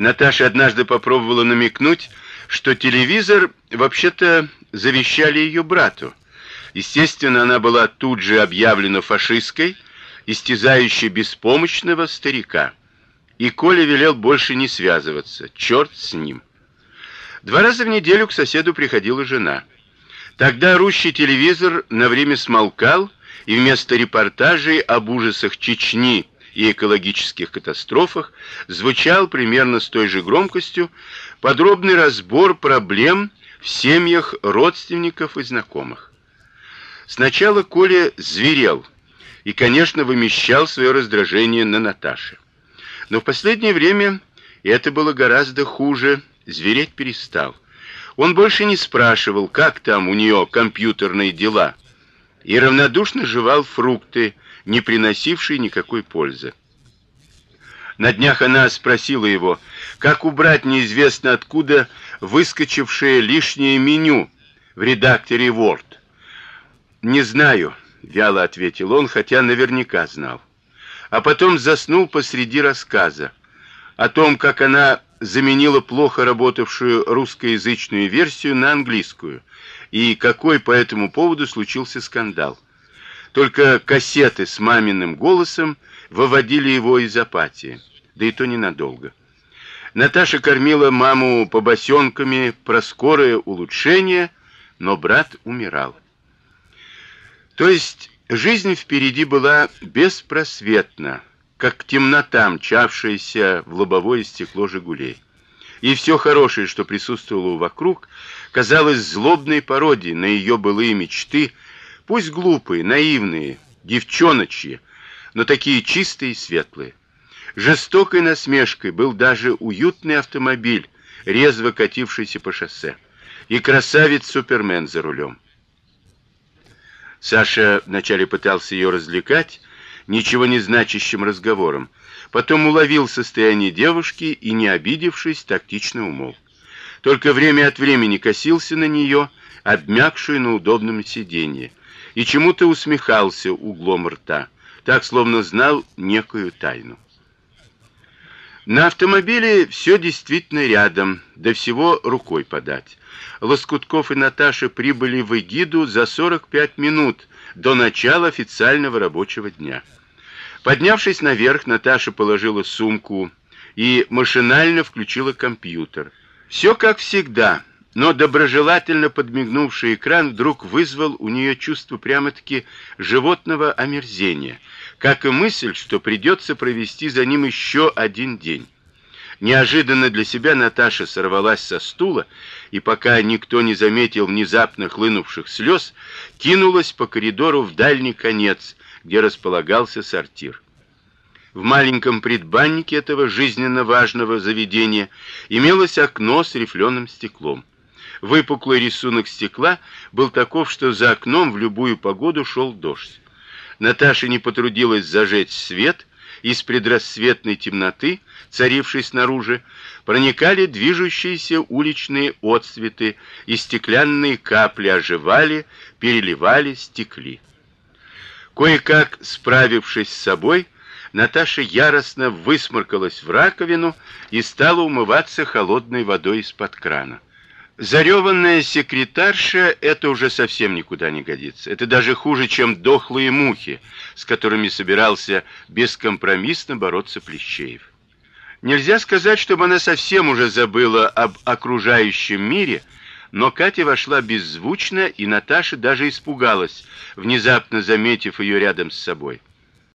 Наташа однажды попробовала намекнуть, что телевизор вообще-то завещали ее брату. Естественно, она была тут же объявлена фашисткой, истязающей беспомощного старика. И Коля велел больше не связываться. Черт с ним. Два раза в неделю к соседу приходила жена. Тогда рущий телевизор на время смолкал, и вместо репортажей об ужасах Чечни и экологических катастрофах звучал примерно с той же громкостью подробный разбор проблем в семьях родственников и знакомых. Сначала Коля зверел и, конечно, вымещал свое раздражение на Наташе. Но в последнее время это было гораздо хуже, звереть перестал. Он больше не спрашивал, как там у нее компьютерные дела, и равнодушно жевал фрукты, не приносившие никакой пользы. На днях она спросила его, как убрать неизвестно откуда выскочившее лишнее меню в редакторе Word. Не знаю, вяло ответил он, хотя наверняка знал. А потом заснул посреди рассказа о том, как она заменила плохо работавшую русскоязычную версию на английскую и какой по этому поводу случился скандал. Только кассеты с маминым голосом выводили его из апатии, да и то ненадолго. Наташа кормила маму побосенками про скорое улучшение, но брат умирал. То есть жизнь впереди была беспросветна, как темнота, мчавшаяся в лобовое стекло Жигулей. И все хорошее, что присутствовало вокруг, казалось злобной пародией на ее былые мечты, пусть глупые, наивные, девчоночьи, но такие чистые и светлые. Жестокой насмешкой был даже уютный автомобиль, резво катившийся по шоссе, и красавец-супермен за рулем. Саша вначале пытался ее развлекать ничего не значащим разговором, потом уловил состояние девушки и, не обидевшись, тактично умолк. Только время от времени косился на нее, обмякшую на удобном сиденье, и чему-то усмехался углом рта, так словно знал некую тайну. На автомобиле все действительно рядом, до всего рукой подать. Лоскутков и Наташа прибыли в Эгиду за 45 минут до начала официального рабочего дня. Поднявшись наверх, Наташа положила сумку и машинально включила компьютер. Все как всегда, но доброжелательно подмигнувший экран вдруг вызвал у нее чувство прямо-таки животного омерзения, как и мысль, что придется провести за ним еще один день. Неожиданно для себя Наташа сорвалась со стула и пока никто не заметил внезапно хлынувших слез, кинулась по коридору в дальний конец, где располагался сортир. В маленьком предбаннике этого жизненно важного заведения имелось окно с рифленым стеклом. Выпуклый рисунок стекла был таков, что за окном в любую погоду шел дождь. Наташа не потрудилась зажечь свет, из предрассветной темноты, царившей снаружи, проникали движущиеся уличные отсветы, и стеклянные капли оживали, переливались, стекли. Кое-как справившись с собой, Наташа яростно высморкалась в раковину и стала умываться холодной водой из-под крана. Зареванная секретарша это уже совсем никуда не годится. Это даже хуже, чем дохлые мухи, с которыми собирался бескомпромиссно бороться Плещеев. Нельзя сказать, чтобы она совсем уже забыла об окружающем мире, но Катя вошла беззвучно, и Наташа даже испугалась, внезапно заметив ее рядом с собой.